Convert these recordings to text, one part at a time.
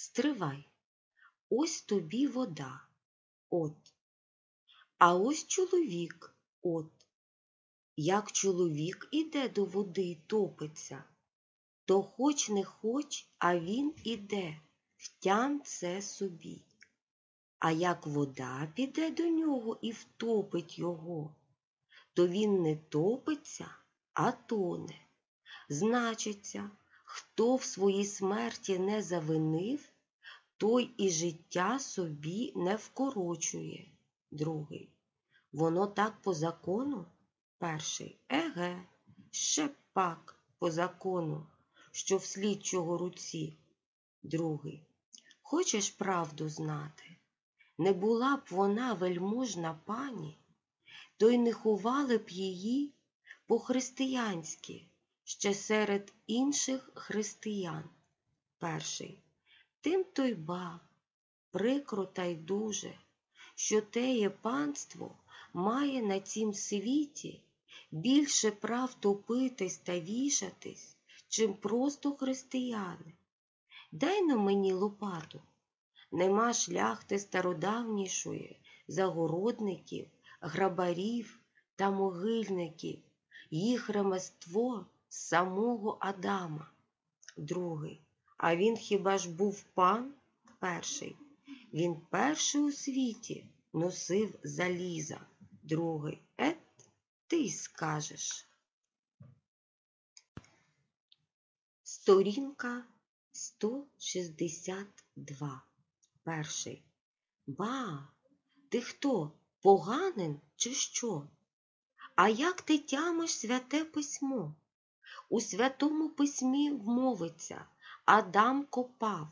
стривай. Ось тобі вода. От. А ось чоловік. От. Як чоловік іде до води й топиться, то хоч не хоч, а він іде, втям це собі. А як вода піде до нього і втопить його, то він не топиться, а тоне. Значиться, хто в своїй смерті не завинив, той і життя собі не вкорочує. Другий. Воно так по закону? Перший. Еге, ще пак по закону, що в слідчого руці. Другий. Хочеш правду знати? Не була б вона вельможна пані, то й не ховали б її по-християнськи ще серед інших християн. Перший. Тим то й ба, прикро та й дуже, що теє панство має на цім світі більше прав топитись та вішатись, чим просто християни. Дай на мені лопату. Нема шляхти стародавнішої, загородників, грабарів та могильників, їх ремество самого Адама. Другий. А він хіба ж був пан? Перший. Він перший у світі носив заліза. Другий. Ет, ти й скажеш. Сторінка 162. Перший. Ба, ти хто? Поганин, чи що? А як ти тямиш святе письмо? У святому письмі вмовиться Адам копав.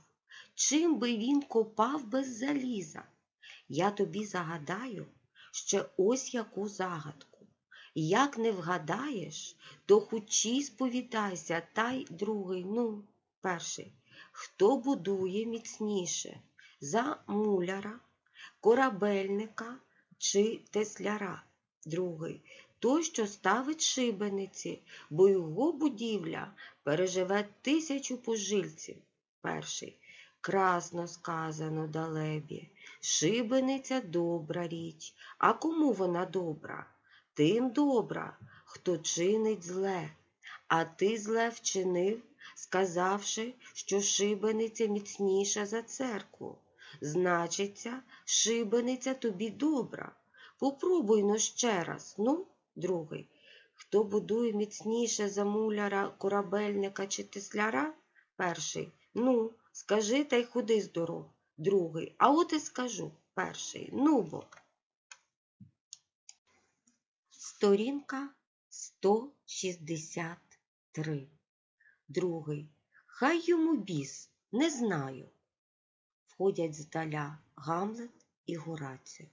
Чим би він копав без заліза? Я тобі загадаю ще ось яку загадку. Як не вгадаєш, то хучі сповідайся, та й другий, ну, перший. Хто будує міцніше за муляра, корабельника чи тесляра? Другий. Той, що ставить шибениці, бо його будівля переживе тисячу пожильців. Перший. Красно сказано далебі. Шибениця добра річ. А кому вона добра? Тим добра, хто чинить зле. А ти зле вчинив, сказавши, що шибениця міцніша за церкву. Значиться, шибениця тобі добра. Попробуй но ще раз, ну, другий. Хто будує міцніше за муляра, корабельника чи тесляра? Перший. Ну, скажи та й ходи здоров. Другий. А от і скажу. Перший. Ну бо. Сторінка 163. Другий. Хай йому біс, не знаю. Входять здаля Гамлет і Горація.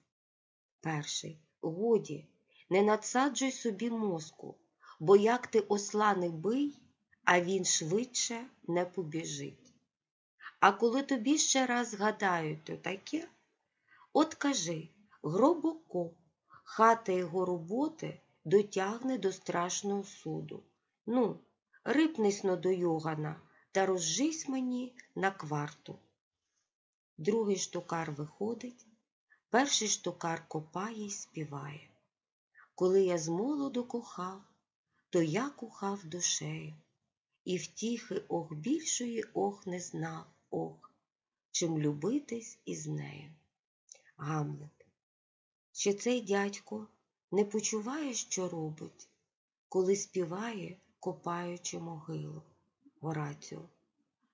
Перший. Годі, не надсаджуй собі мозку, бо як ти осла не бий, а він швидше не побіжить. А коли тобі ще раз згадають то таке, от кажи гробокоп, хата його роботи дотягне до страшного суду. Ну, рипнисно до Йогана та розжись мені на кварту. Другий штукар виходить, перший штукар копає й співає. Коли я з молоду кохав, то я кохав душею, і втіхи ох більшої ох не знав, ох, чим любитись із нею. Гамлет. Чи цей дядько не почуває, що робить, коли співає, копаючи могилу? Гораціо.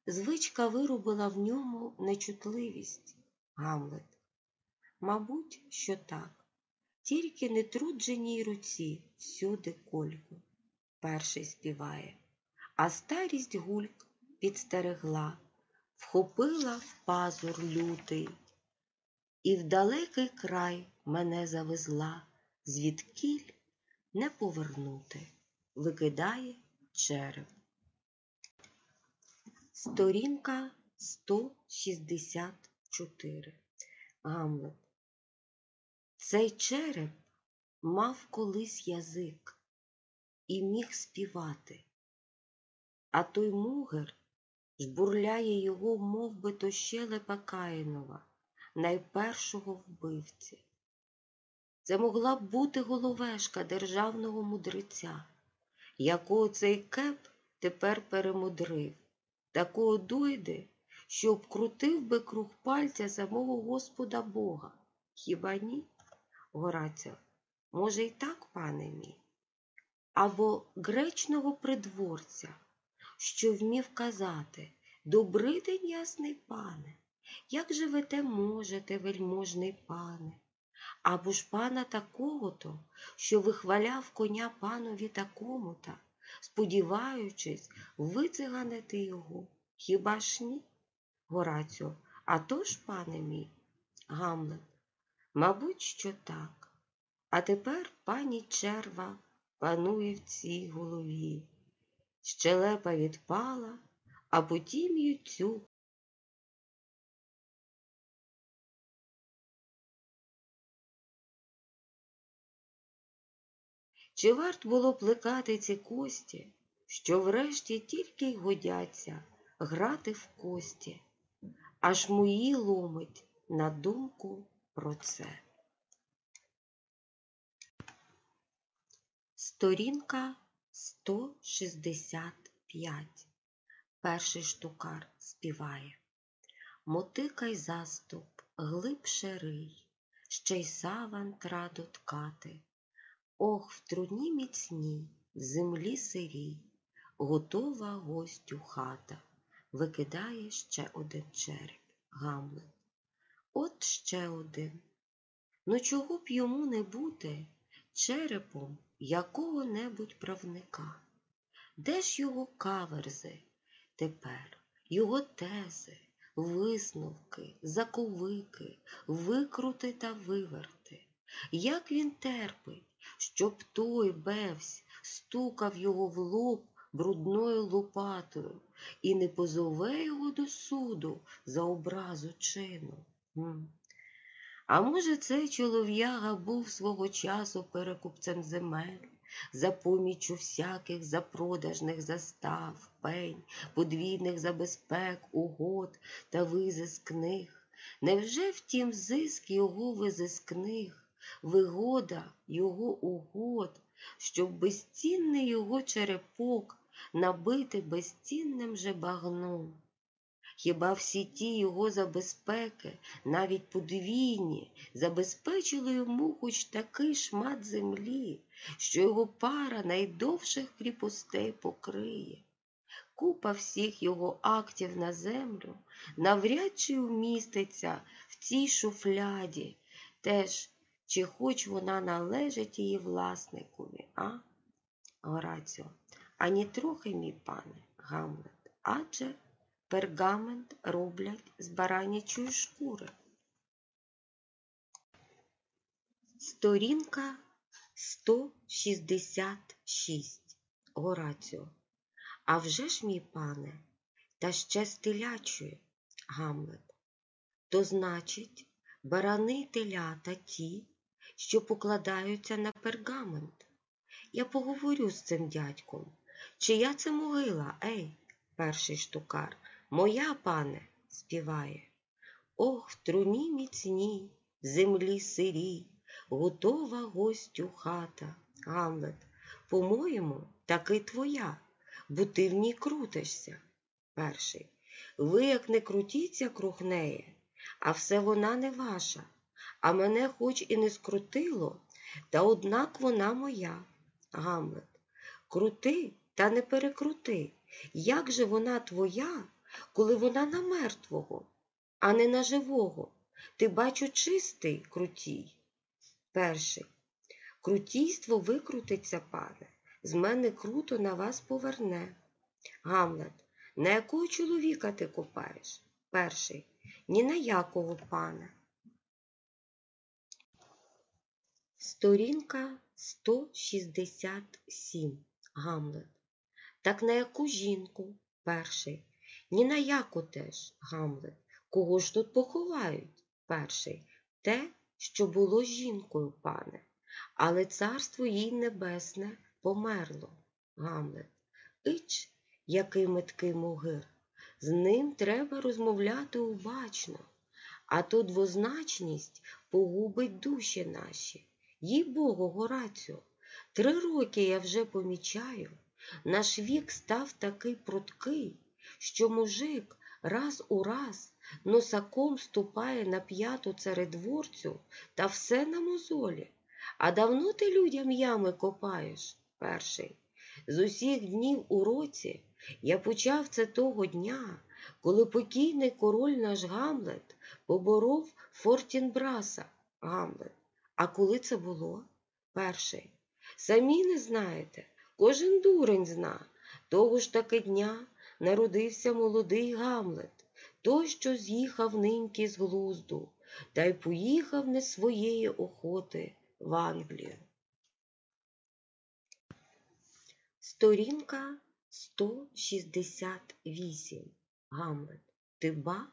Звичка виробила в ньому нечутливість, Гамлет. Мабуть, що так. Тільки нетрудженій руці всюди кольку. Перший співає, а старість гульк підстерегла, вхопила в пазур лютий, і в далекий край мене завезла, звідкіль не повернути, викидає череп. Сторінка 164. Гамлет. Цей череп мав колись язик і міг співати, а той мугер, жбурляє його, мов би то щелепа Каїнова, найпершого вбивці. Це могла б бути головешка державного мудреця, якого цей кеп тепер перемудрив, такого дойди, що обкрутив би круг пальця самого Господа Бога. Хіба ні? Горацьо, може, й так, пане мій? Або гречного придворця, що вмів казати Добрий день, ясний пане, як живете можете, вельможний пане, або ж пана такого-то, що вихваляв коня панові такому-то, сподіваючись вициганити його. Хіба ж ні? Горацьо, а то ж, пане мій, Гамлет, мабуть, що так. А тепер пані черва панує в цій голові. Щелепа відпала, а потім ютюк. Чи варт було плекати ці кості, що врешті тільки й годяться грати в кості, аж мої ломить на думку про це. Сторінка 165. Перший штукар співає. Мотикай заступ, глибше рий, ще й саван траду ткати. Ох, в труні міцній, в землі сирій, готова гостю хата, викидає ще один череп, Гамлет. От ще один. Ну чого б йому не бути черепом якого-небудь правника? Де ж його каверзи тепер, його тези, висновки, заковики, викрути та виверти? Як він терпить, щоб той бевсь стукав його в лоб брудною лопатою і не позове його до суду за образу чину? А може, цей чолов'яга був свого часу перекупцем земель, за поміччю всяких запродажних застав, пень, подвійних забезпек, угод та визискних. Невже втім зиск його визискних, вигода його угод, щоб безцінний його черепок набити безцінним же багном? Хіба всі ті його забезпеки, навіть подвійні, забезпечили йому хоч такий шмат землі, що його пара найдовших кріпостей покриє? Купа всіх його актів на землю навряд чи вміститься в цій шуфляді, теж чи хоч вона належить її власникові, а? Гораціо, ані трохи, мій пане, Гамлет, адже пергамент роблять з баранячої шкури. Сторінка 166. Гораціо. А вже ж, мій пане, та ще стилячої, Гамлет. То значить, барани й телята ті, що покладаються на пергамент. Я поговорю з цим дядьком. Чия це могила, ей, перший штукар? Моя, пане, співає. Ох, в труні міцній, в землі сирій, готова гостю хата. Гамлет, по-моєму, таки твоя, бо ти в ній крутишся. Перший. Ви, як не крутіться круг неї, а все вона не ваша, а мене хоч і не скрутило, та однак вона моя. Гамлет. Крути, та не перекрути. Як же вона твоя, коли вона на мертвого, а не на живого? Ти бачу чистий крутій. Перший. Крутійство викрутиться, пане, з мене круто на вас поверне. Гамлет, на якого чоловіка ти копаєш? Перший. Ні на якого, пане. Сторінка 167. Гамлет. Так на яку жінку? Перший. Ні на яку теж, Гамлет. Кого ж тут поховають? Перший. Те, що було жінкою, пане, але царство їй небесне померло. Гамлет. Іч, який меткий могир. З ним треба розмовляти обачно, а то двозначність погубить душі наші. Їй Богу, Горацю, три роки я вже помічаю, наш вік став такий пруткий, що мужик раз у раз носаком ступає на п'яту царедворцю та все на мозолі. А давно ти людям ями копаєш? Перший. З усіх днів у році я почав це того дня, коли покійний король наш Гамлет поборов Фортінбраса Гамлет. А коли це було? Перший. Самі не знаєте, кожен дурень зна. Того ж таки дня народився молодий Гамлет, той, що з'їхав ниньки з глузду, та й поїхав не своєї охоти в Англію. Сторінка 168. Гамлет. Ти ба?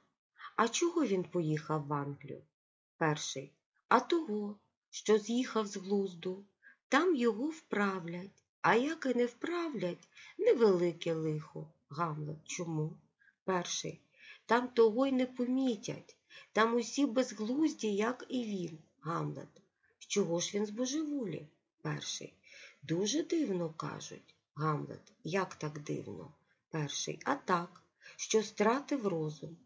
А чого він поїхав в Англію? Перший. А того, що з'їхав з глузду. Там його вправлять, а як і не вправлять, невелике лихо. Гамлет. Чому? Перший. Там того й не помітять. Там усі безглузді, як і він. Гамлет. Чого ж він з божеволі? Перший. Дуже дивно кажуть. Гамлет. Як так дивно? Перший. А так, що стратив розум.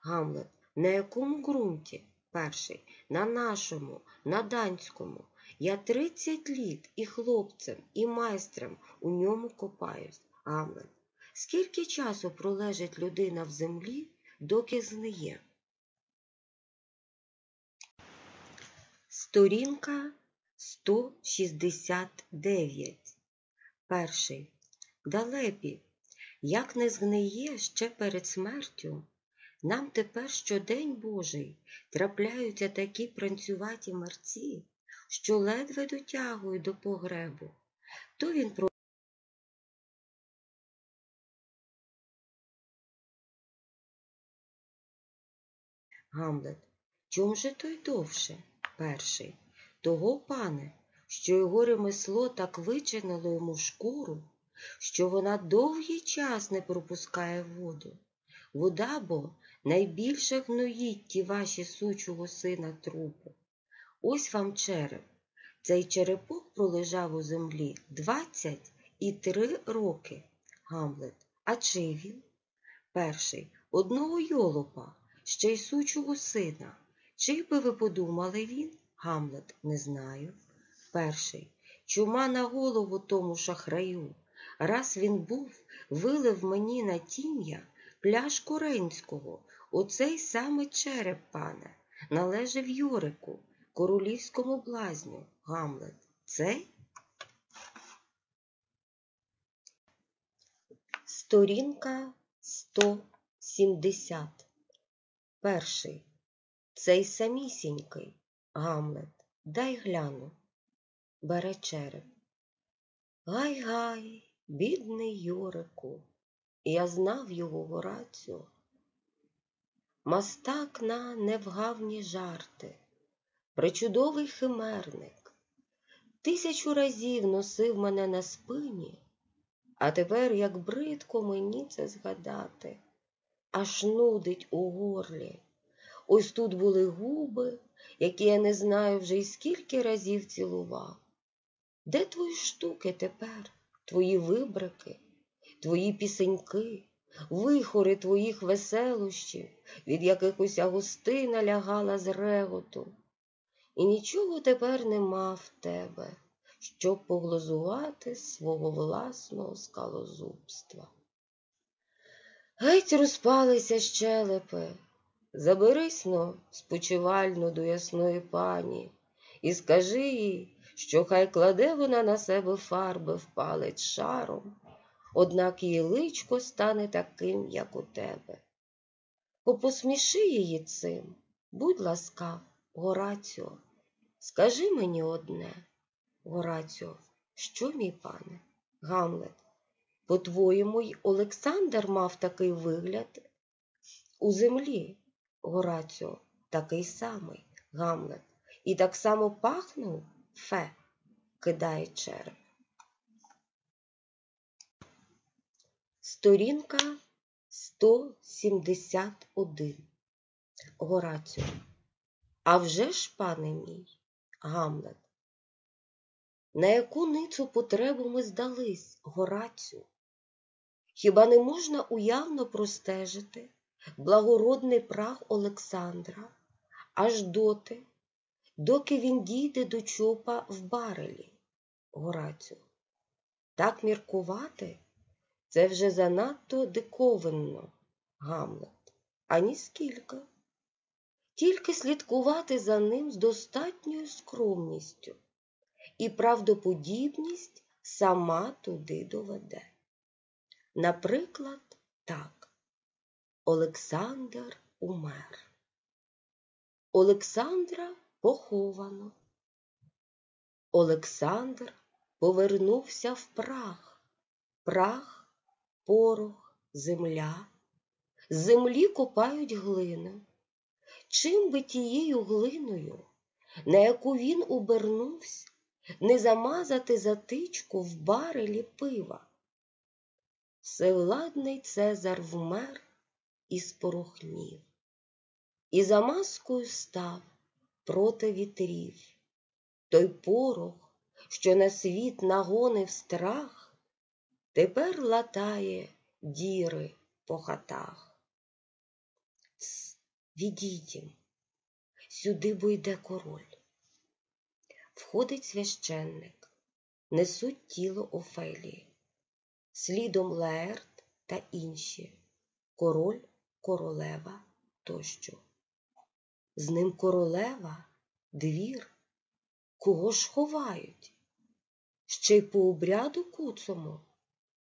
Гамлет. На якому ґрунті? Перший. На нашому, на данському. Я тридцять літ і хлопцем, і майстрем у ньому копаюсь. Гамлет. Скільки часу пролежить людина в землі, доки зниє? Сторінка 169. Перший. Далепі, як не згниє ще перед смертю, нам тепер щодень Божий трапляються такі пранцюваті мерці, що ледве дотягують до погребу. То він Гамлет. Чом же той довше? Перший. Того, пане, що його ремесло так вичинило йому шкуру, що вона довгий час не пропускає воду. Вода бо найбільше гноїть ті ваші сучого сина трупи. Ось вам череп. Цей черепок пролежав у землі двадцять і три роки. Гамлет. А чий він? Перший одного йолопа, ще й сучого сина. Чий би ви подумали він? Гамлет, не знаю. Перший. Чума на голову тому шахраю. Раз він був, вилив мені на тім'я пляшку Ренського, оцей саме череп, пане, належав Йорику, королівському блазню, Гамлет. Цей? Сторінка 170. Перший. Цей самісінький, Гамлет, дай гляну. Бере череп. Гай-гай, бідний Йорику, я знав його Горацю. Мастак на невгавні жарти, причудовий химерник, тисячу разів носив мене на спині, а тепер, як бридко мені це згадати, аж нудить у горлі. Ось тут були губи, які я не знаю вже й скільки разів цілував. Де твої штуки тепер, твої вибрики, твої пісеньки, вихори твоїх веселощів, від якихось гостина лягала з реготу? І нічого тепер нема в тебе, щоб поглозувати свого власного скалозубства. Геть розпалися щелепи, заберись но спочивально до ясної пані, і скажи їй, що хай кладе вона на себе фарби впалить шаром, однак її личко стане таким, як у тебе. Попосміши її цим, будь ласкав, Гораціо, скажи мені одне, Гораціо, що, мій пане, Гамлет, по-твоєму, й Олександр мав такий вигляд у землі, Гораціо, такий самий, Гамлет, і так само пахнув Фе, кидає череп. Сторінка 171. Гораціо. А вже ж, пане мій, Гамлет, на яку ницю потребу ми здались, Горацю? Хіба не можна уявно простежити благородний прах Олександра аж доти, доки він дійде до чопа в барелі, Горацю? Так міркувати це вже занадто диковинно, Гамлет, ані скільки. Тільки слідкувати за ним з достатньою скромністю, і правдоподібність сама туди доведе. Наприклад, так, Олександр умер. Олександра поховано. Олександр повернувся в прах, прах, порох, земля. З землі копають глину. Чим би тією глиною, на яку він обернувся, не замазати затичку в барелі пива? Всевладний Цезар вмер і спорохнів, і за маскою став проти вітрів. Той порох, що на світ нагонив страх, тепер латає діри по хатах. Ц, відійдім, сюди бо йде король. Входить священник, несуть тіло Офелії слідом Лаерт та інші, король, королева тощо. З ним королева, двір, кого ж ховають? Ще й по обряду куцому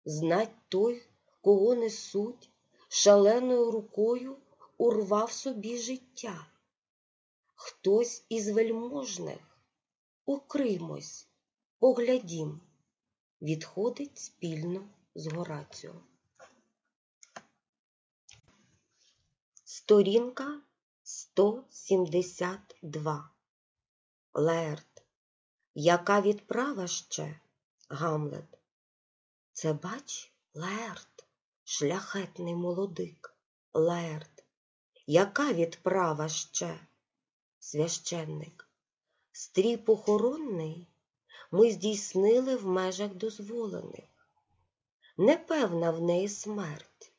знать той, кого несуть, шаленою рукою урвав собі життя. Хтось із вельможних, укримось, поглядім, відходить спільно з Гораціо. Сторінка 172. Лерт. Яка відправа ще, Гамлет? Це бач, Лерт, шляхетний молодик, Лерт. Яка відправа ще? Священник. Стрій похоронний ми здійснили в межах дозволених. Непевна в неї смерть,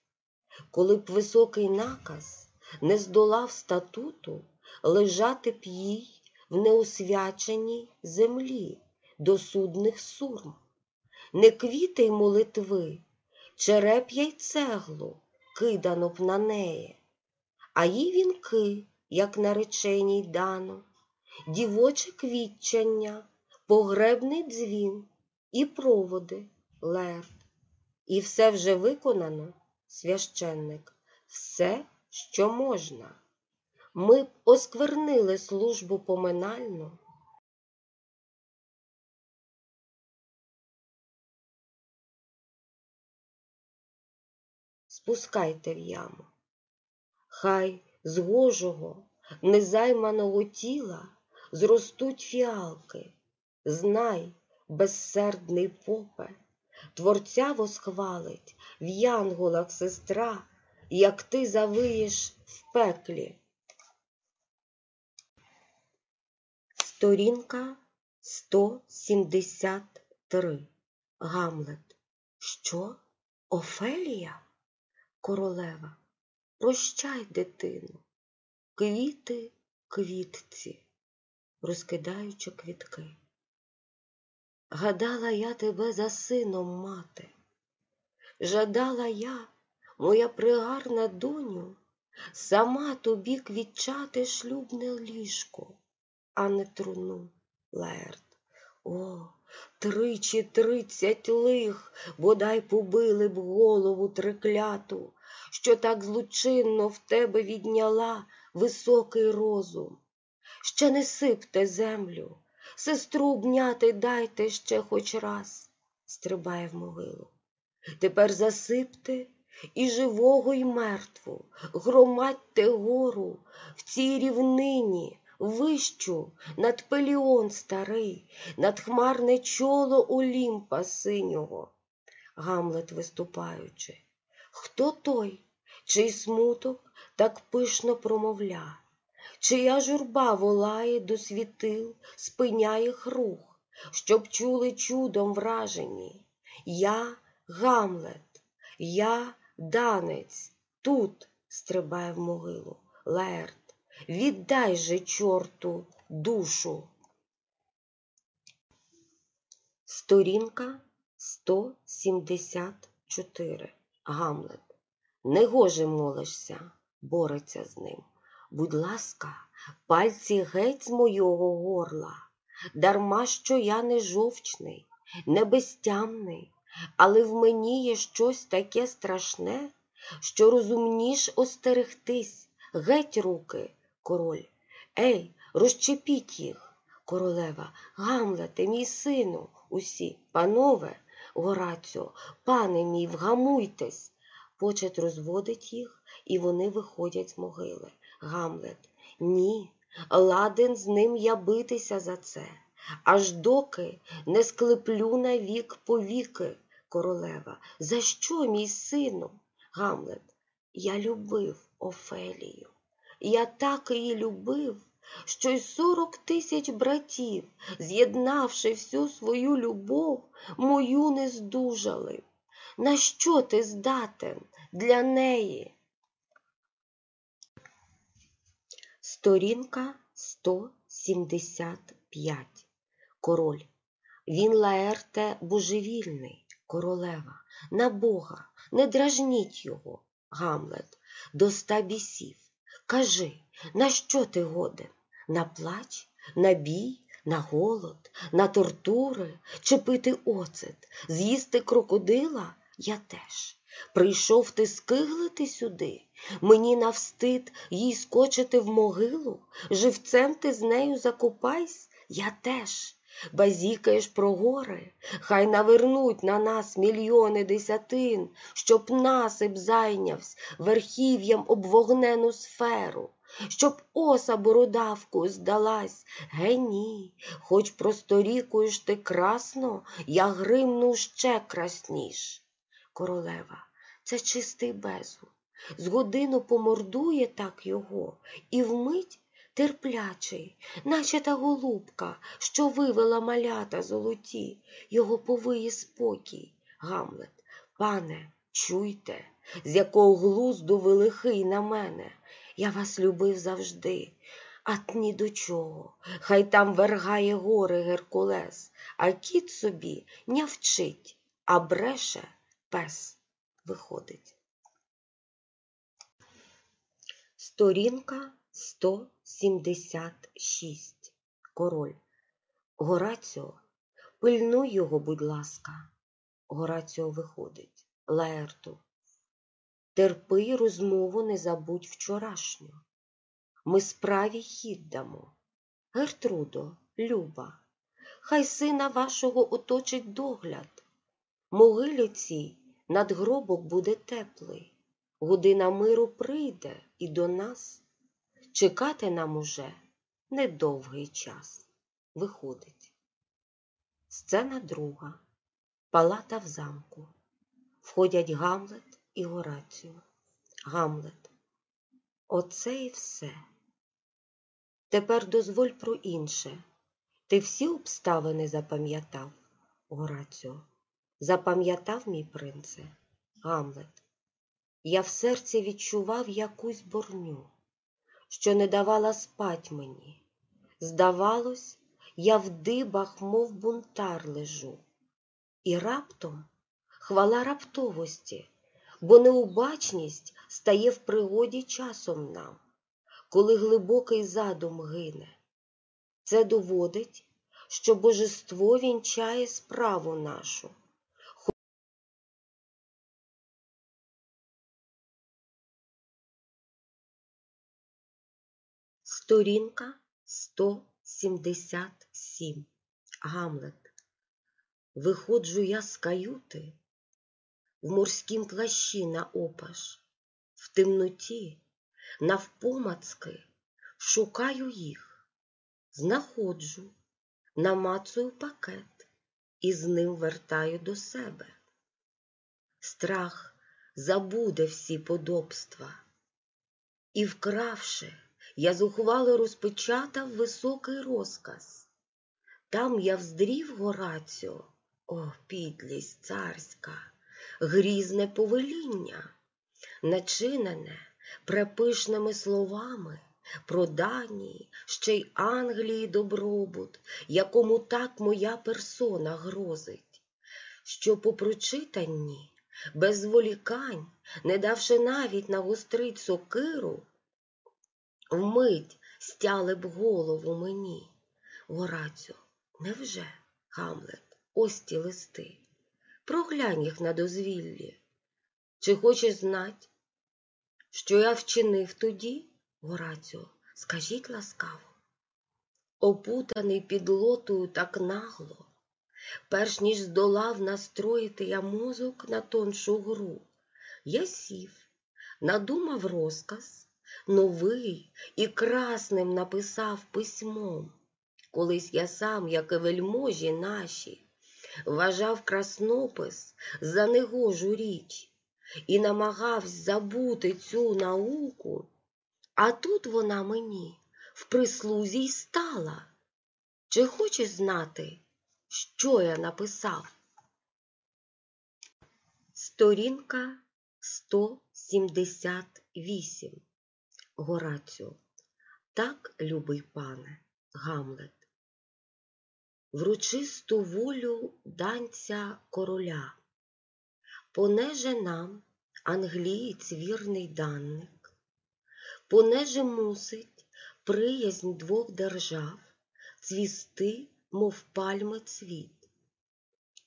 коли б високий наказ не здолав статуту, лежати б їй в неосвяченій землі до судних сурм, не квіти й молитви, череп'я й цеглу кидано б на неї, а їй вінки, як нареченій дано, дівоче квітчання, погребний дзвін і проводи лерт. І все вже виконано, священник, все, що можна. Ми б осквернили службу поминальну. Спускайте в яму. Хай з гожого, незайманого тіла зростуть фіалки. Знай, безсердний попе, Творця восхвалить в янголах сестра, як ти завиєш в пеклі. Сторінка 173. Гамлет. Що? Офелія? Королева. Прощай, дитину, квіти квітці, розкидаючи квітки. Гадала я тебе за сином мати, жадала я, моя пригарна доню, сама тобі квітчати шлюбне ліжко, а не труну, Лерт. О, тричі тридцять лих, бодай побили б голову трикляту, що так злочинно в тебе відняла високий розум. Ще не сипте землю. Сестру обняти дайте ще хоч раз, стрибає в могилу. Тепер засипте і живого, і мертву, громадьте гору в цій рівнині, вищу над пеліон старий, над хмарне чоло Олімпа синього. Гамлет виступаючи. Хто той, чий смуток так пишно промовля, чия журба волає до світил, спиняє рух, щоб чули чудом вражені. Я Гамлет, я данець, тут стрибає в могилу Лерт, віддай же чорту душу. Сторінка 174. Гамлет. Негоже молишся, бореться з ним. Будь ласка, пальці геть з мого горла, дарма що я не жовчний, не безтямний, але в мені є щось таке страшне, що розумніш остерегтись, геть руки, король. Ей, розчепіть їх, королева, Гамлете, мій сину, усі, панове, Гораціо, пане мій, вгамуйтесь. Почет розводить їх, і вони виходять з могили. Гамлет. Ні, ладен з ним я битися за це, аж доки не склеплю навік повіки, королева. За що, мій сину? Гамлет. Я любив Офелію. Я так її любив, що й сорок тисяч братів, з'єднавши всю свою любов, мою не здужали. На що ти здатен для неї? Сторінка 175. Король. Він Лаерте божевільний, королева, на Бога, не дражніть його, Гамлет, до ста бісів. Кажи, на що ти годен? На плач, на бій, на голод, на тортури, чи пити оцет, з'їсти крокодила? Я теж. Прийшов ти скиглити сюди, мені навстид їй скочити в могилу, живцем ти з нею закопайсь, я теж. Базікаєш про гори, хай навернуть на нас мільйони десятин, щоб насип зайнявсь верхів'ям об вогнену сферу, щоб оса бородавку здалась. Ге ні, хоч просторікуєш ти красно, я гримну ще красніш. Королева, це чистий безлуд. З годину помордує так його, і вмить терплячий, наче та голубка, що вивела малята золоті, його повиє спокій. Гамлет, пане, чуйте, з якого глузду ви лихий на мене. Я вас любив завжди, а ні до чого. Хай там вергає гори Геркулес, а кіт собі не вчить, а бреше пес виходить. Сторінка 176. Король. Гораціо, пильнуй його, будь ласка. Гораціо виходить. Лаерту. Терпи розмову не забудь вчорашню. Ми справі хід дамо. Гертрудо, Люба, хай сина вашого оточить догляд. Могилі цій надгробок буде теплий. Година миру прийде і до нас. Чекати нам уже недовгий час. Виходить. Сцена друга. Палата в замку. Входять Гамлет і Гораціо. Гамлет. Оце і все. Тепер дозволь про інше. Ти всі обставини запам'ятав, Гораціо. Запам'ятав, мій принце, Гамлет. Я в серці відчував якусь борню, що не давала спать мені. Здавалось, я в дибах, мов бунтар лежу. І раптом хвала раптовості, бо неубачність стає в пригоді часом нам, коли глибокий задум гине. Це доводить, що божество вінчає справу нашу. Сторінка 177. Гамлет. Виходжу я з каюти в морськім плащі на опаш, в темноті, навпомацки, шукаю їх, знаходжу, намацую пакет і з ним вертаю до себе. Страх забуде всі подобства. І, вкравши, я зухвало розпечатав високий розказ. Там я вздрів Гораціо, о, підлість царська, грізне повеління, начинене препишними словами про Данії, ще й Англії добробут, якому так моя персона грозить, що по прочитанні, без зволікань, не давши навіть нагострить сокиру, вмить стяли б голову мені. Горацьо, невже, Гамлет, ось ті листи? Проглянь їх на дозвіллі. Чи хочеш знать, що я вчинив тоді, Горацьо, скажіть ласкаво, опутаний підлотою так нагло, перш ніж здолав настроїти я мозок на тоншу гру, я сів, надумав розказ, новий і красним написав письмом. Колись я сам, як і вельможі наші, вважав краснопис за негожу річ і намагався забути цю науку, а тут вона мені в прислузі й стала. Чи хочеш знати, що я написав? Сторінка 178 Горацьо. Так, любий пане, Гамлет. Врочисту волю данця короля, понеже нам англієць вірний данник, понеже мусить приязнь двох держав цвісти, мов пальми цвіт,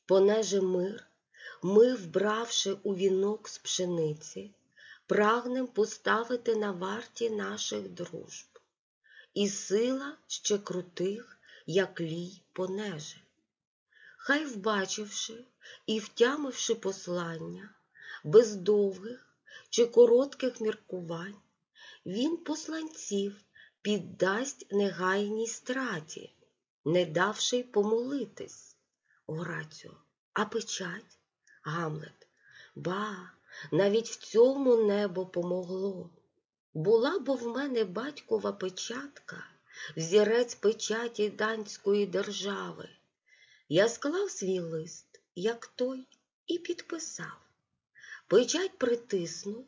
понеже мир, ми, вбравши у вінок з пшениці, прагнем поставити на варті наших дружб, і сила ще крутих як лій понеже. Хай, вбачивши і втямивши послання, без довгих чи коротких міркувань, він посланців піддасть негайній страті, не давши й помолитись. Горацьо, а печать, Гамлет, ба, навіть в цьому небо помогло. Була бо в мене батькова печатка взірець печаті данської держави. Я склав свій лист, як той, і підписав. Печать притиснув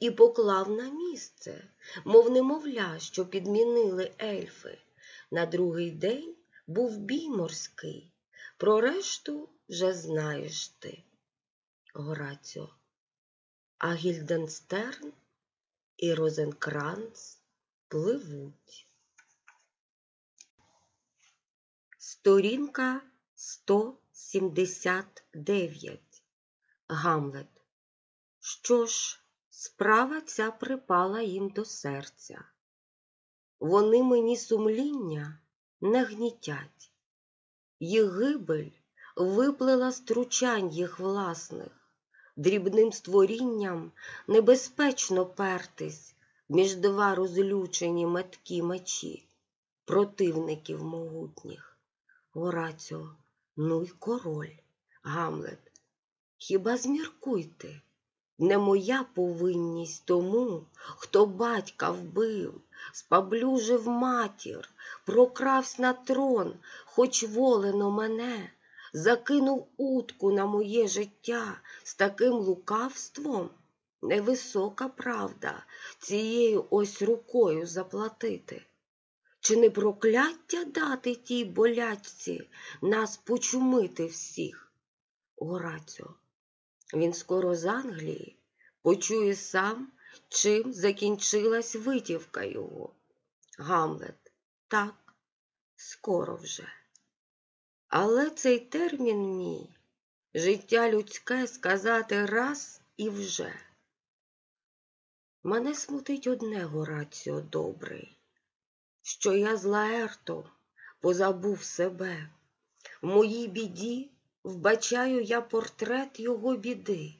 і поклав на місце, мов немовля, що підмінили ельфи. На другий день був бій морський. Про решту вже знаєш ти. Гораціо. А Гільденстерн і Розенкранц пливуть. Сторінка 179. Гамлет. Що ж, справа ця припала їм до серця. Вони мені сумління не гнітять. Їх гибель виплила стручань їх власних, дрібним створінням небезпечно пертись між два розлючені меткі мечі, противників могутніх. Горацьо, ну й король, Гамлет. Хіба зміркуйте, не моя повинність тому, хто батька вбив, спаблюжив матір, прокравсь на трон, хоч волено мене, закинув утку на моє життя з таким лукавством. Невисока правда цією ось рукою заплатити. Чи не прокляття дати тій болячці нас почумити всіх? Горацьо, він скоро з Англії почує сам, чим закінчилась витівка його. Гамлет, так, скоро вже. Але цей термін мій життя людське сказати раз і вже. Мене смутить одне Гораціо добрий що я з Лаертом позабув себе. В моїй біді вбачаю я портрет його біди.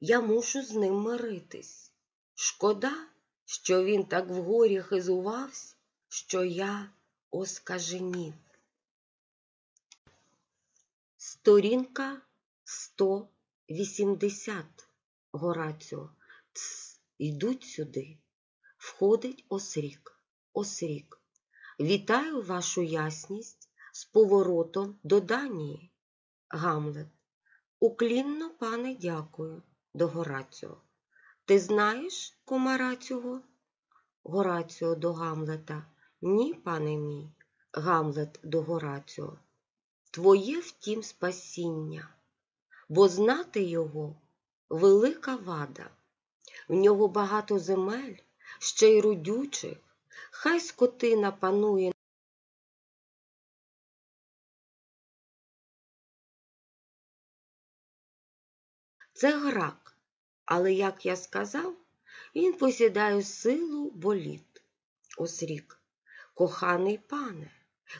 Я мушу з ним миритись. Шкода, що він так вгорі хизувався, що я оскаженів. Сторінка 180 Гораціо. Тс, йдуть сюди. Входить осрік. Осрік. Вітаю вашу ясність з поворотом до Данії. Гамлет. Уклінно, пане, дякую. До Гораціо. Ти знаєш комара цього? Гораціо до Гамлета. Ні, пане мій. Гамлет до Гораціо. Твоє втім спасіння, бо знати його велика вада. В нього багато земель, ще й родючих, хай скотина панує. Це грак, але, як я сказав, він посідає силу боліт. Осрік, коханий пане,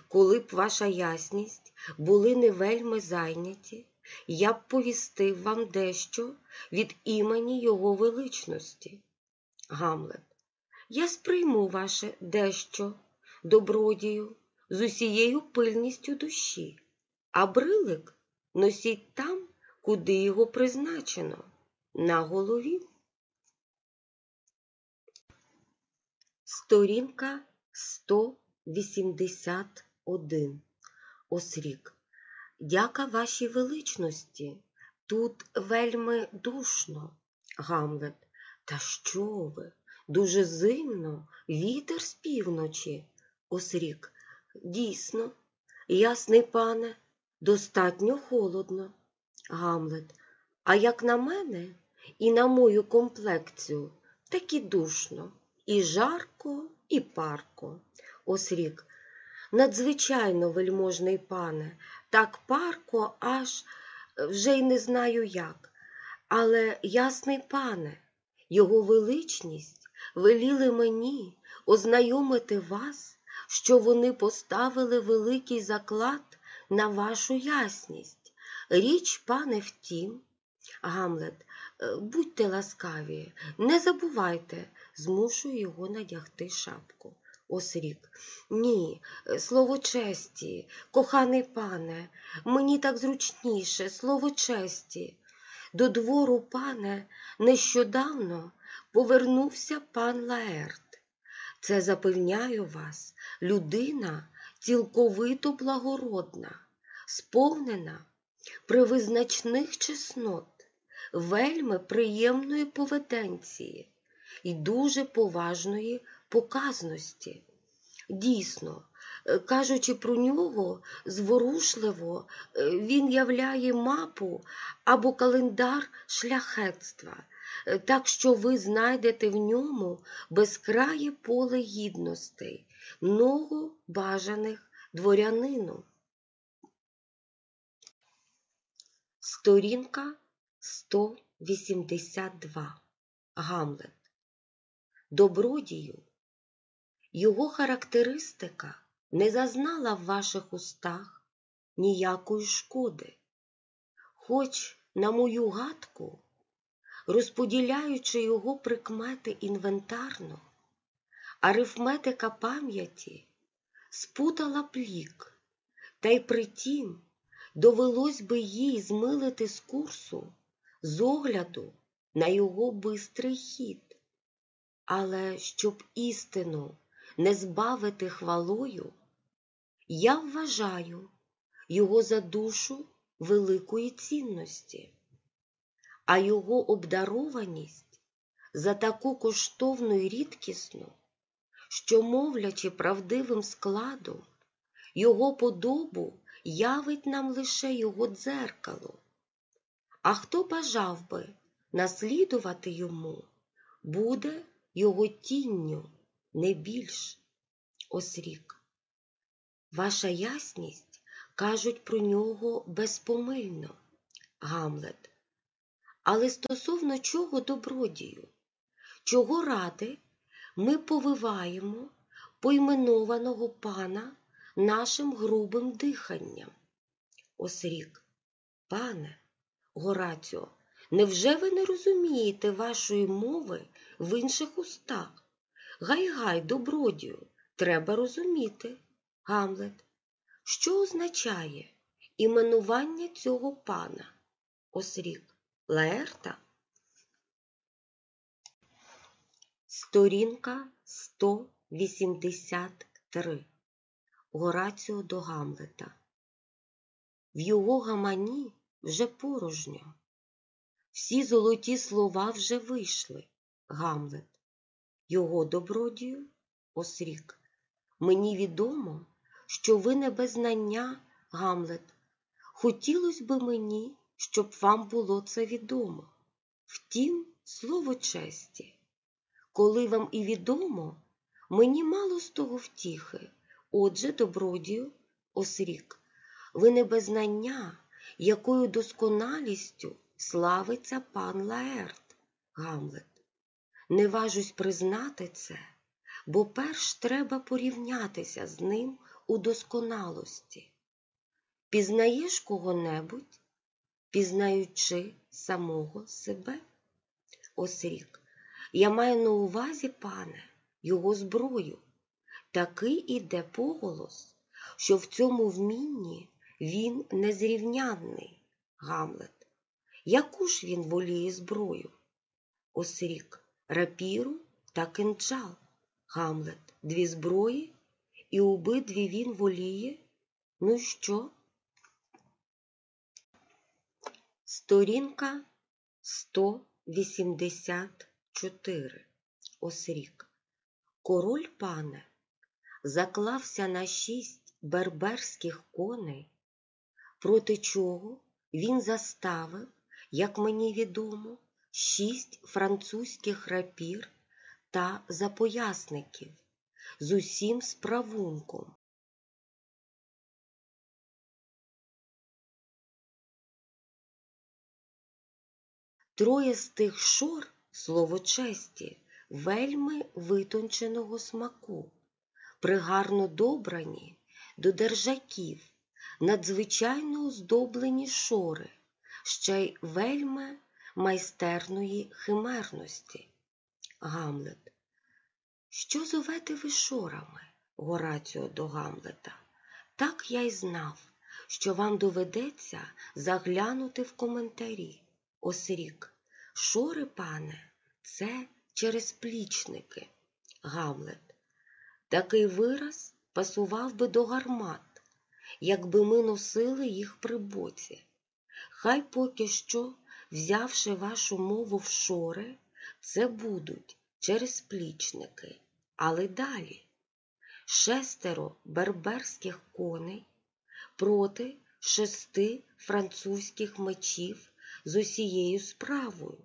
коли б ваша ясність були не вельми зайняті, я б повістив вам дещо від імені його величності. Гамлет, я сприйму ваше дещо, добродію, з усією пильністю душі, а брилик носіть там, куди його призначено, на голові. Сторінка 181. Осрік. Дяка вашій величності. Тут вельми душно. Гамлет. Та що ви? Дуже зимно, вітер з півночі. Осрік. Дійсно, ясний пане, достатньо холодно. Гамлет. А як на мене і на мою комплекцію, так і душно. І жарко, і парко. Осрік. Надзвичайно вельможний пане, так парко, аж вже й не знаю як. Але, ясний пане, його величність веліли мені ознайомити вас, що вони поставили великий заклад на вашу ясність. Річ, пане, втім, Гамлет, будьте ласкаві, не забувайте, змушую його надягти шапку. Осрік. Ні, слово честі, коханий пане, мені так зручніше, слово честі. До двору, пане, нещодавно повернувся пан Лаерт. Це запевняю вас, людина цілковито благородна, сповнена привизначних чеснот, вельми приємної поведенції і дуже поважної показності. Дійсно, кажучи про нього, зворушливо, він являє мапу або календар шляхетства, так що ви знайдете в ньому безкрає поле гідностей, много бажаних дворянину. Сторінка 182. Гамлет. Добродію. Його характеристика не зазнала в ваших устах ніякої шкоди. Хоч, на мою гадку, розподіляючи його прикмети інвентарно, арифметика пам'яті спутала плік, та й притім довелось би їй змилити з курсу з огляду на його бистрий хід. Але щоб істину не збавити хвалою, я вважаю його за душу великої цінності, а його обдарованість за таку коштовну і рідкісну, що, мовлячи правдивим складом, його подобу явить нам лише його дзеркало. А хто бажав би наслідувати йому, буде його тінню не більш осрік. Ваша ясність кажуть про нього безпомильно, Гамлет. Але стосовно чого добродію, чого ради ми повиваємо поіменованого пана нашим грубим диханням? Осрік, пане, Гораціо, невже ви не розумієте вашої мови в інших устах? Гай-гай, добродію, треба розуміти, Гамлет, що означає іменування цього пана? Осрік, Лаерта? Сторінка 183. Гораціо до Гамлета. В його гамані вже порожньо. Всі золоті слова вже вийшли, Гамлет. Його добродію осрік. Мені відомо, що ви не без знання, Гамлет. Хотілось би мені, щоб вам було це відомо. Втім, слово честі. Коли вам і відомо, мені мало з того втіхи. Отже, добродію, осрік, ви не без знання, якою досконалістю славиться пан Лаерт, Гамлет. Не важусь признати це, бо перш треба порівнятися з ним у досконалості. Пізнаєш кого-небудь, пізнаючи самого себе? Осрік, я маю на увазі, пане, його зброю. Такий іде поголос, що в цьому вмінні він незрівнянний, Гамлет. Яку ж він воліє зброю? Осрік, рапіру та кинджал. Гамлет, дві зброї, і обидві він воліє. Ну що? Сторінка 184. Осрік. Король, пане, заклався на шість берберських коней, проти чого він заставив, як мені відомо, шість французьких рапір та запоясників з усім справунком. Троє з тих шор, слово честі, вельми витонченого смаку, пригарно добрані до держаків, надзвичайно оздоблені шори, ще й вельми майстерної химерності. Гамлет. Що зовете ви шорами, Гораціо до Гамлета? Так я й знав, що вам доведеться заглянути в коментарі. Осрік, шори, пане, це через плічники. Гамлет. Такий вираз пасував би до гармат, якби ми носили їх при боці. Хай поки що, взявши вашу мову в шори, це будуть через плічники, але далі шестеро берберських коней проти шести французьких мечів з усією справою,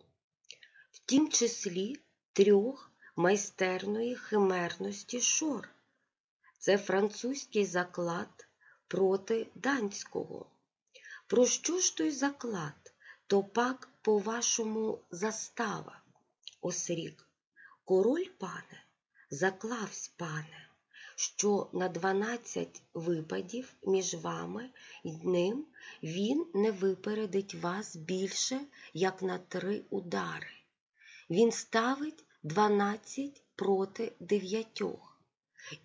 в тім числі трьох майстерної химерності шор. Це французький заклад проти данського. Про що ж той заклад? То пак, по-вашому, застава, осрік. Король, пане, заклавсь, пане, що на дванадцять випадів між вами і ним він не випередить вас більше, як на три удари. Він ставить дванадцять проти дев'ятьох.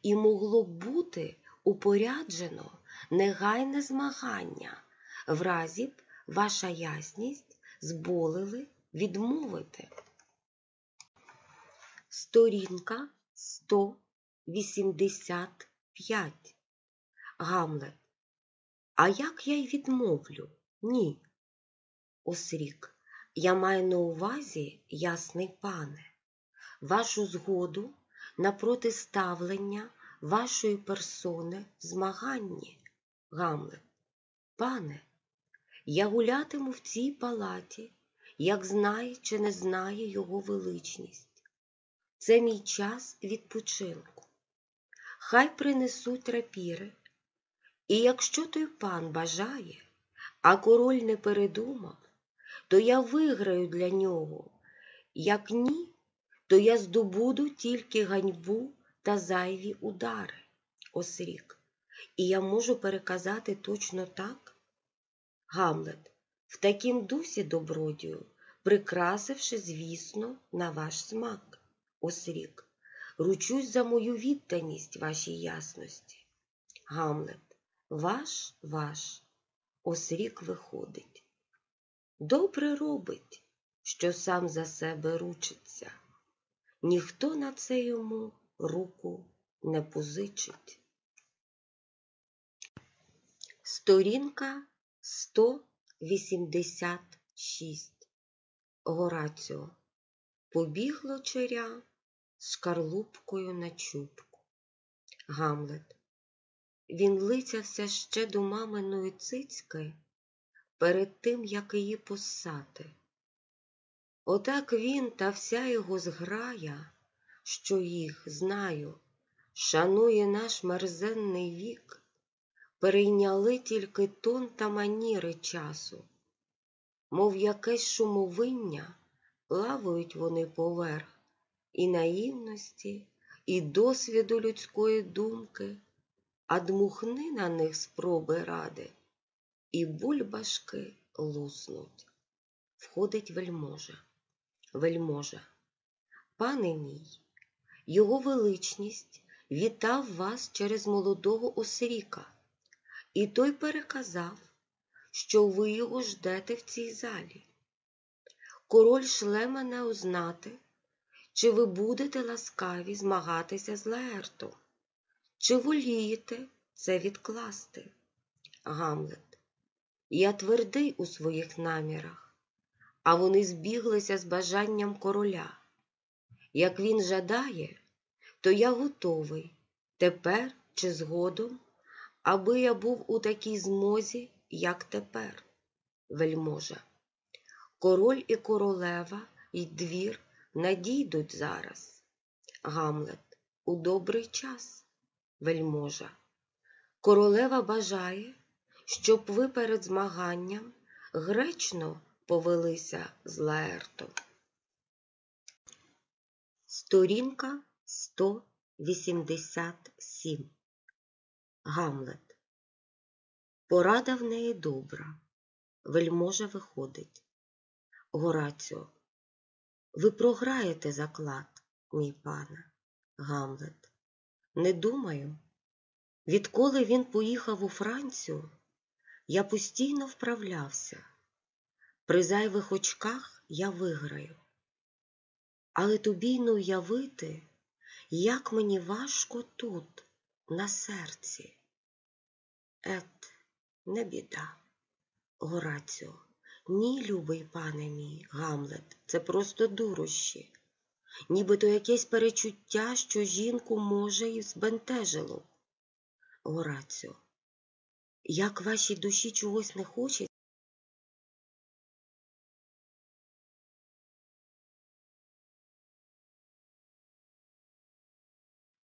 І могло б бути упоряджено негайне змагання, в разі б ваша ясність зболили відмовити. Сторінка 185. Гамлет. А як я й відмовлю? Ні. Осрік. Я маю на увазі, ясний пане, вашу згоду на протиставлення вашої персони в змаганні. Гамлет. Пане, я гулятиму в цій палаті, як знає чи не знає його величність. Це мій час відпочинку. Хай принесуть рапіри, і якщо той пан бажає, а король не передумав, то я виграю для нього. Як ні, то я здобуду тільки ганьбу та зайві удари, осрік. І я можу переказати точно так? Гамлет, в такім дусі добродію, прикрасивши, звісно, на ваш смак, осрік. Ручусь за мою відданість вашій ясності. Гамлет, ваш, ваш, осрік виходить. Добре робить, що сам за себе ручиться. ніхто на це йому руку не позичить. Сторінка 186 Гораціо Побігло черя з шкарлупкою на чубку. Гамлет. Він лицявся ще до маминої цицьки перед тим, як її поссати. Отак він та вся його зграя, що їх, знаю, шанує наш мерзенний вік, перейняли тільки тон та маніри часу, мов якесь шумовиння, плавають вони поверх і наївності, і досвіду людської думки, а дмухни на них спроби ради, і бульбашки луснуть. Входить вельможа. Вельможа. Пане мій, його величність вітав вас через молодого осріка, і той переказав, що ви його ждете в цій залі. Король шле мене узнати, чи ви будете ласкаві змагатися з Лаертом, чи волієте це відкласти? Гамлет, я твердий у своїх намірах, а вони збіглися з бажанням короля. Як він жадає, то я готовий тепер чи згодом, аби я був у такій змозі, як тепер, вельможа. Король і королева й двір надійдуть зараз. Гамлет у добрий час, вельможа. Королева бажає, щоб ви перед змаганням гречно повелися з Лаертом. Сторінка 187 Гамлет Порада в неї добра. Вельможа виходить. Гораціо. Ви програєте заклад, мій пане. Гамлет. Не думаю. Відколи він поїхав у Францію, я постійно вправлявся. При зайвих очках я виграю. Але тобі не уявити, як мені важко тут, на серці. Ет, не біда. Гораціо, ні, любий пане мій, Гамлет, це просто дурощі. Нібито якесь перечуття, що жінку, може, і збентежило. Гораціо, як вашій душі чогось не хочеться,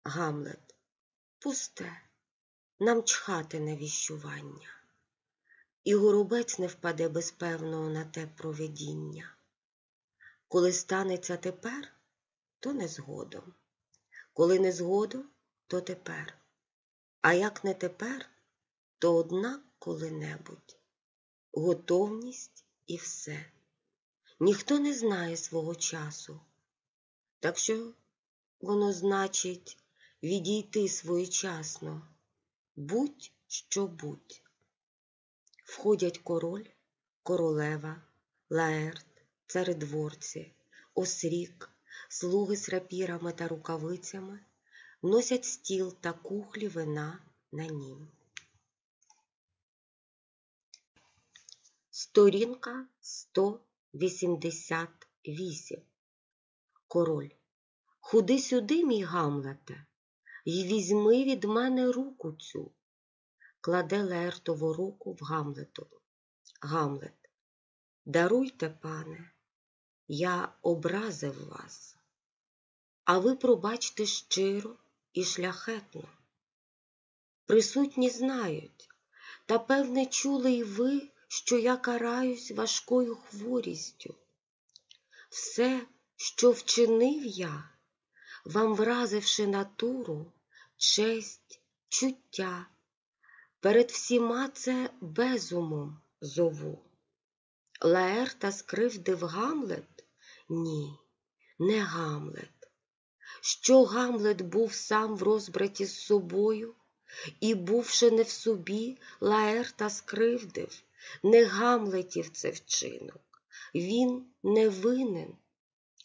Гамлет, пусте, нам чхати на віщування, і горобець не впаде без певного на те провидіння. Коли станеться тепер, то не згодом, коли не згодом, то тепер, а як не тепер, то однак коли-небудь. Готовність і все. Ніхто не знає свого часу, так що воно значить відійти своєчасно, будь що будь. Входять король, королева, лаерт, царедворці, осрік, слуги з рапірами та рукавицями, носять стіл та кухлі вина на нім. Сторінка 188 Король. Худи сюди, мій Гамлете, й візьми від мене руку цю. Кладе Лертову руку в Гамлетову. Гамлет. Даруйте, пане, я образив вас, а ви пробачте щиро і шляхетно. Присутні знають, та, певне, чули й ви, що я караюсь важкою хворістю. Все, що вчинив я, вам вразивши натуру, честь, чуття, перед всіма це безумом зову. Лаерта скривдив Гамлет? Ні, не Гамлет. Що Гамлет був сам в розбраті з собою, і, бувши не в собі, Лаерта скривдив, не Гамлетів це вчинок. Він не винен.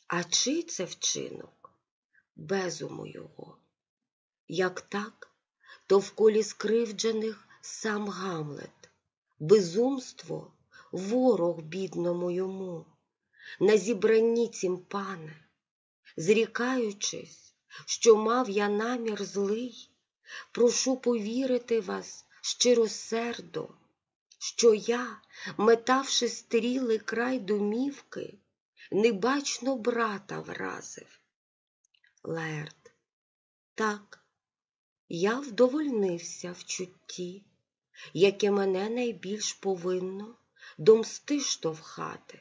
А чий це вчинок? Безуму його. Як так, то в колі скривджених сам Гамлет, безумство ворог бідному йому, на зібранні цім пане, зрікаючись, що мав я намір злий, прошу повірити вас щиросердо, що я, метавши стріли край домівки, небачно брата вразив. Лаерт, так, я вдовольнився в чутті, яке мене найбільш повинно до мсти штовхати,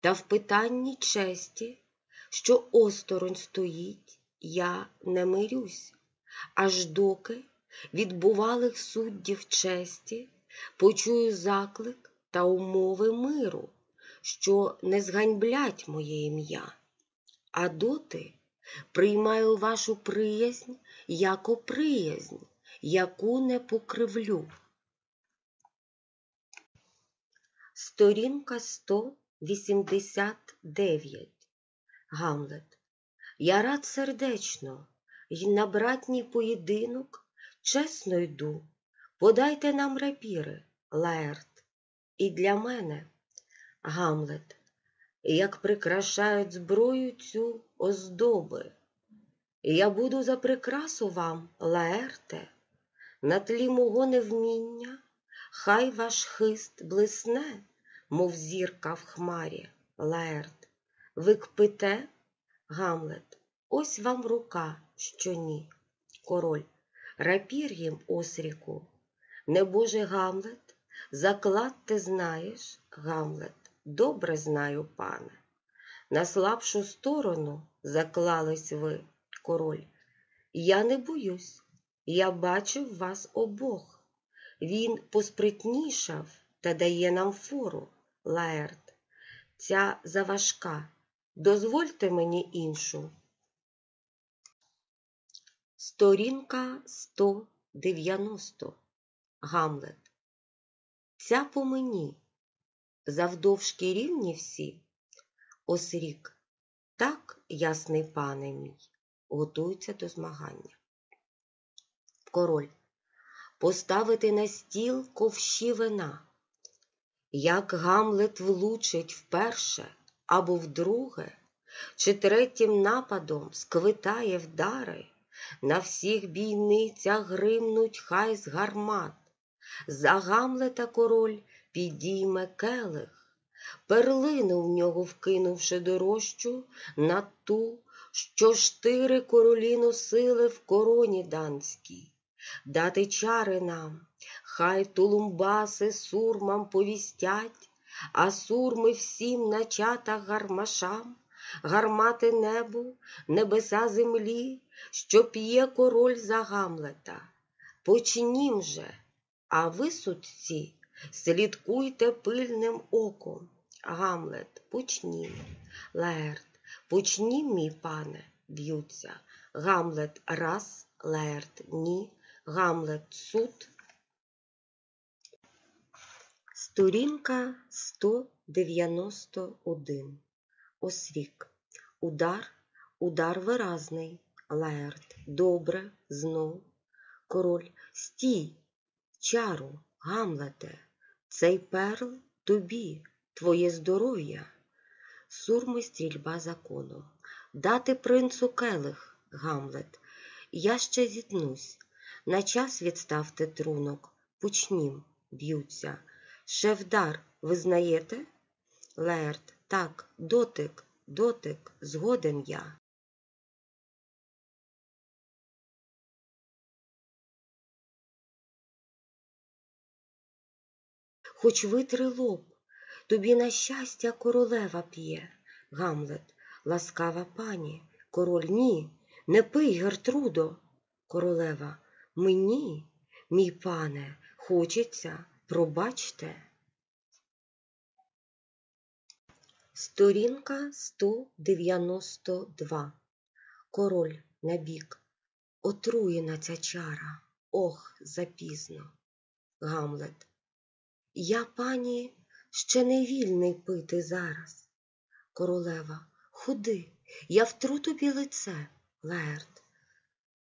та в питанні честі, що осторонь стоїть, я не мирюсь, аж доки від бувалих суддів честі почую заклик та умови миру, що не зганьблять моє ім'я, а доти приймаю вашу приязнь яко приязнь, яку не покривлю. Сторінка 189. Гамлет. Я рад сердечно, й на братній поєдинок чесно йду. Подайте нам рапіри, Лаерт, і для мене, Гамлет, як прикрашають зброю цю оздоби. Я буду за прикрасу вам, Лаерте, на тлі мого невміння, хай ваш хист блисне, мов зірка в хмарі, Лаерт. Ви кпите, Гамлет, ось вам рука, що ні, король, рапір їм осріку. Небоже Гамлет, заклад ти знаєш, Гамлет, добре знаю, пане. На слабшу сторону заклались ви, король. Я не боюсь, я бачив вас обох. Він поспритнішав та дає нам фору, Лаерт. Ця заважка. Дозвольте мені іншу. Сторінка 190. Гамлет. Ця по мені. Завдовжки рівні всі. Осрік. Так, ясний пане мій, готується до змагання. Король. Поставити на стіл ковші вина. Як Гамлет влучить вперше або вдруге, чи третім нападом сквитає вдари, на всіх бійницях гримнуть хай з гармат. За Гамлета король підійме келих, перлину в нього вкинувши дорожчу на ту, що штири королі носили в короні данській. Дати чари нам, хай тулумбаси сурмам повістять, а сурми всім на чатах гармашам, гармати небу, небеса землі, що п'є король за Гамлета. Почнім же, а ви, судці, слідкуйте пильним оком. Гамлет, почнім. Лаерт, почнім, мій пане, б'ються. Гамлет раз, Лаерт ні. Гамлет суд. Сторінка 191. Освік. Удар, удар виразний. Лаерт. Добре, знов. Король. Стій. Чару, Гамлете. Цей перл тобі, твоє здоров'я. Сурми стрільба закону. Дати принцу келих, Гамлет. Я ще зітнусь. На час відставте трунок, почнім, б'ються. Шевдар, визнаєте? Лерт, так, дотик, дотик, згоден я. Хоч витри лоб, тобі на щастя королева п'є. Гамлет, ласкава пані, король ні, не пий, Гертрудо. Королева, мені, мій пане, хочеться, пробачте. Сторінка 192. Король набік. Отруєна ця чара. Ох, запізно. Гамлет. Я, пані, ще не вільний пити зараз. Королева, ходи, я втру тобі лице. Лаерт.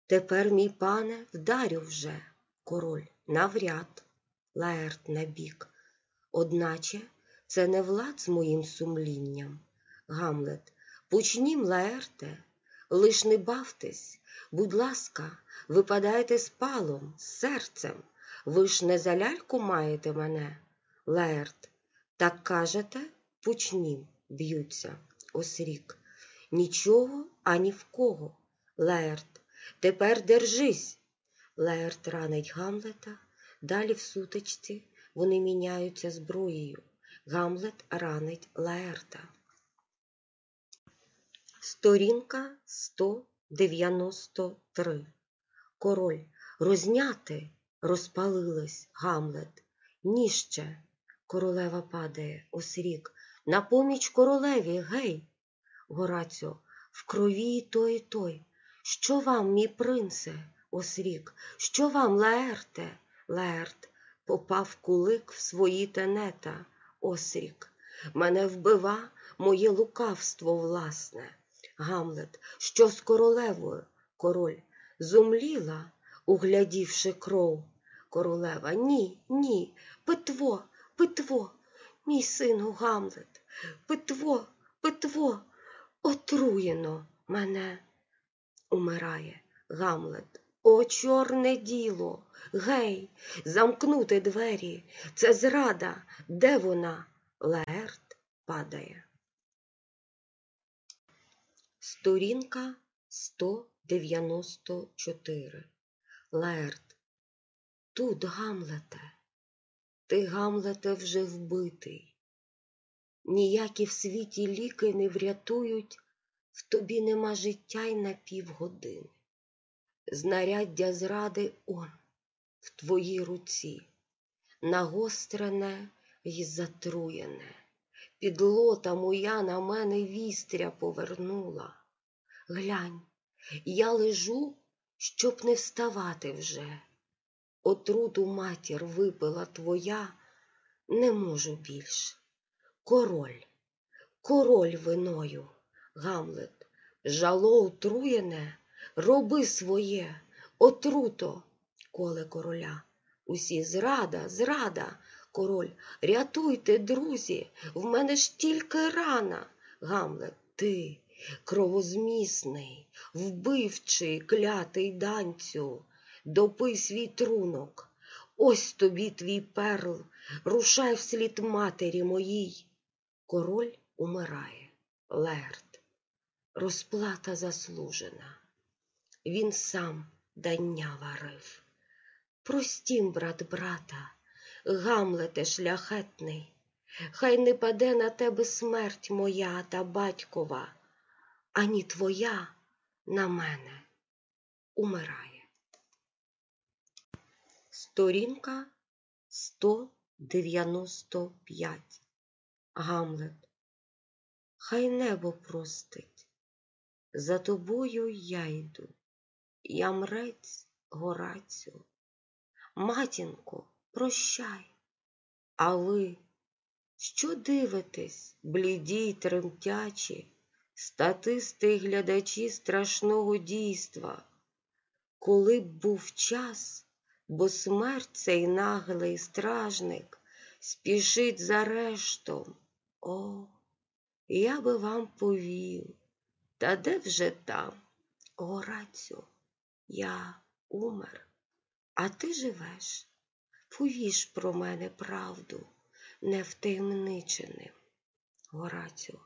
Тепер, мій пане, вдарю вже. Король навряд. Лаерт набік. Одначе це не влад з моїм сумлінням. Гамлет. Почнім, Лаерте, лиш не бавтесь, будь ласка, випадайте з палом, з серцем. Ви ж не за ляльку маєте мене. Лаерт. Так кажете, почнім, б'ються. Осрік. Нічого ані в кого. Лаерт. Тепер держись. Лаерт ранить Гамлета. Далі в сутичці вони міняються зброєю. Гамлет ранить Лаерта. Сторінка 193. Король. Розняти. Розпалилась Гамлет. Ніще. Королева падає. Осрік. На поміч королеві, гей. Гораціо. В крові і той, і той. Що вам, мій принце? Осрік. Що вам, Лаерте? Лаерт. Попав кулик в свої тенета. Осрік. Мене вбива моє лукавство власне. Гамлет. Що з королевою? Король. Зумліла, углядівши кров. Королева. Ні, ні. Питво, питво. Мій сину Гамлет. Питво, питво. Отруєно мене. Умирає Гамлет. О, чорне діло. Гей, замкнути двері. Це зрада. Де вона? Лаерт падає. Сторінка 194. Лаерт. Тут, Гамлете. Ти, Гамлете, вже вбитий. Ніякі в світі ліки не врятують, в тобі нема життя й на півгодини. Знаряддя зради он в твоїй руці, нагострене й затруєне. Підлота моя на мене вістря повернула. Глянь, я лежу, щоб не вставати вже. Отруту матір випила твоя, не можу більше. Король, король виною, Гамлет, жало отруєне, роби своє, отруто, коле короля. Усі зрада, зрада, король, рятуйте, друзі, в мене ж тільки рана. Гамлет, ти, кровозмісний, вбивчий, клятий данцю, допий свій трунок. Ось тобі твій перл, рушай вслід матері моїй. Король умирає, Лерт, розплата заслужена. Він сам дання варив. Простім, брат, брата, Гамлете шляхетний, хай не паде на тебе смерть моя та батькова, ані твоя на мене умирає. Сторінка 195. Гамлет. Хай небо простить. За тобою я йду, я мрець Горацю. Матінко, прощай. А ви, що дивитесь, бліді й тремтячі, статисти й глядачі страшного дійства, коли б був час, бо смерть цей наглий стражник спішить за рештом. О, я би вам повів, та де вже там, Горацю, я умер, а ти живеш. Повіж про мене правду невтаємниченим. Горацю,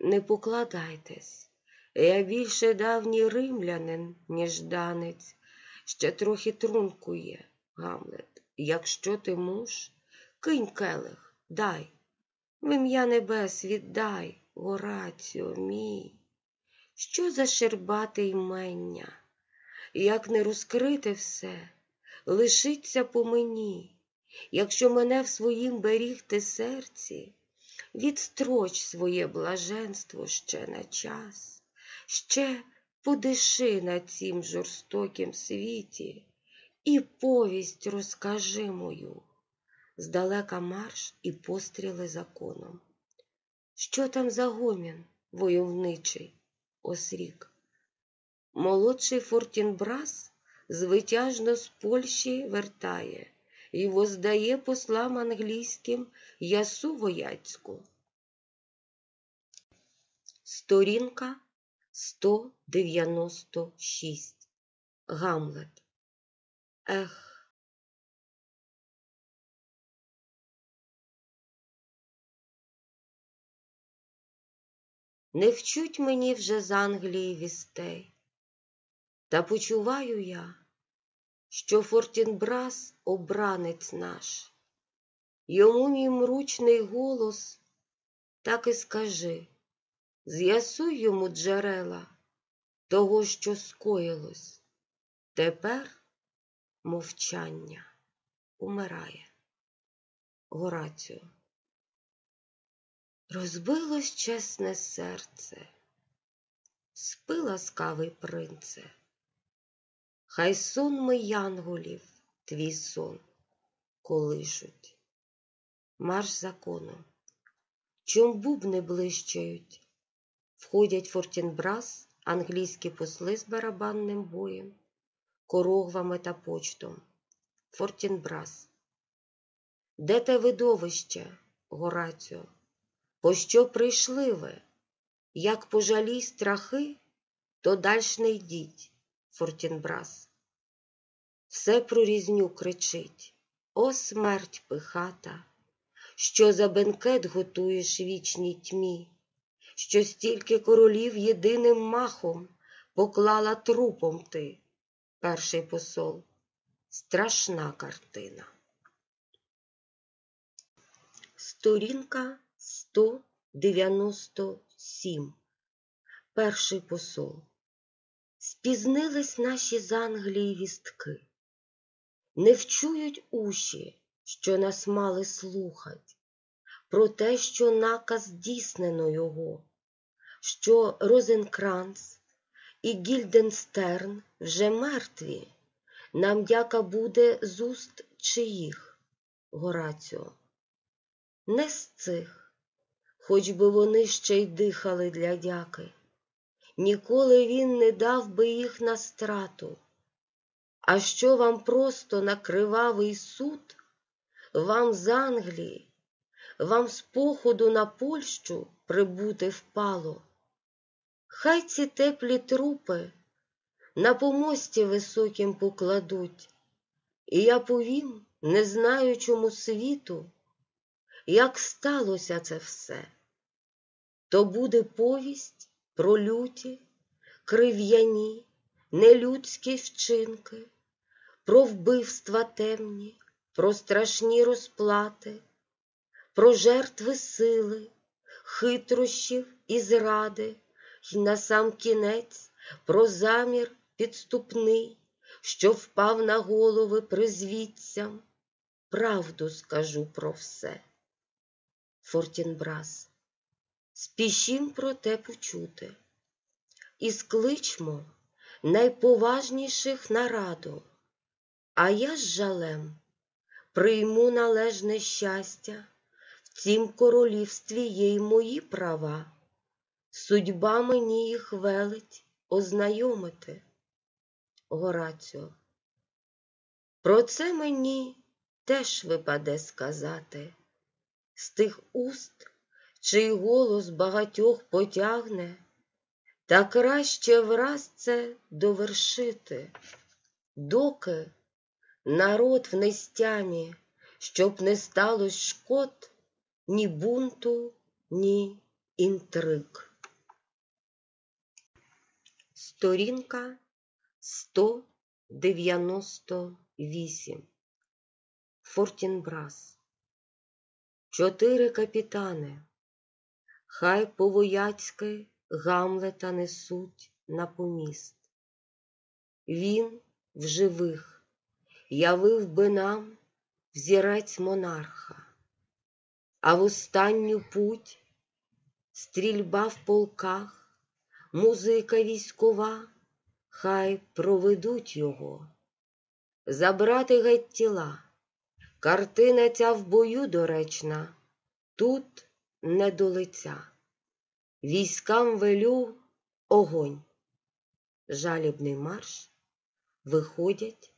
не покладайтесь, я більше давній римлянин, ніж данець, ще трохи трункує, Гамлет. Якщо ти муж, кинь келих, дай, в ім'я небес віддай, Горацю, мій. Що за щербате ймення, як не розкрити все, лишиться по мені. Якщо мене в своїм берігти серці, відстроч своє блаженство ще на час, ще подиши на цім жорстокім світі і повість розкажи мою, здалека марш і постріли законом. Що там за гомін войовничий, осрік? молодший Фортінбрас звитяжно з Польщі вертає і воздає послам англійським ясу вояцьку. Сторінка 196. Гамлет. Ех. Не вчуть мені вже з Англії вістей, та почуваю я, що Фортінбрас обранець наш. Йому мій мручний голос так і скажи, з'ясуй йому джерела того, що скоїлось. Тепер мовчання умирає. Гораціо. Розбилось чесне серце, спи ласкавий принце, хай сон ми янголів, твій сон колишуть. Марш закону, чом бубни блищають, входять Фортінбрас, англійські посли з барабанним боєм, корогвами та почтом. Фортінбрас. Де те видовище, Гораціо? Пощо прийшли ви? Як пожалій страхи, то дальш не йдіть, Фортінбрас. Все про різню кричить О, смерть пихата, що за бенкет готуєш вічній тьмі, що стільки королів єдиним махом поклала трупом ти, перший посол. Страшна картина. Сторінка 197. Перший посол. Спізнились наші з Англії вістки. Не вчують уші, що нас мали слухать, про те, що наказ дійснено його, що Розенкранц і Гільденстерн вже мертві. Нам дяка буде з уст чиїх, Гораціо. Не з цих, хоч би вони ще й дихали для дяки, ніколи він не дав би їх на страту. А що вам просто на кривавий суд, вам з Англії, вам з походу на Польщу прибути впало? Хай ці теплі трупи на помості високім покладуть, і я повім, не знаючому світу, як сталося це все, то буде повість про люті, крив'яні, нелюдські вчинки, про вбивства темні, про страшні розплати, про жертви сили, хитрощів і зради, й на сам кінець про замір підступний, що впав на голови призвідцям, правду скажу про все. Фортінбрас, спішім про те почути, і скличмо найповажніших на а я з жалем прийму належне щастя, в цім королівстві є й мої права, судьба мені їх велить ознайомити. Гораціо. Про це мені теж випаде сказати з тих уст, чий голос багатьох потягне, та краще враз це довершити, доки народ в нестямі, щоб не сталося шкод ні бунту, ні інтриг. Сторінка 198. Фортінбрас. Чотири капітани. Хай повояцьки Гамлета несуть на поміст. Він в живих. Явив би нам взірець монарха, а в останню путь стрільба в полках. Музика військова, хай проведуть його, забрати геть тіла, картина ця в бою доречна, тут не до лиця. Військам велю огонь. жалібний марш, виходять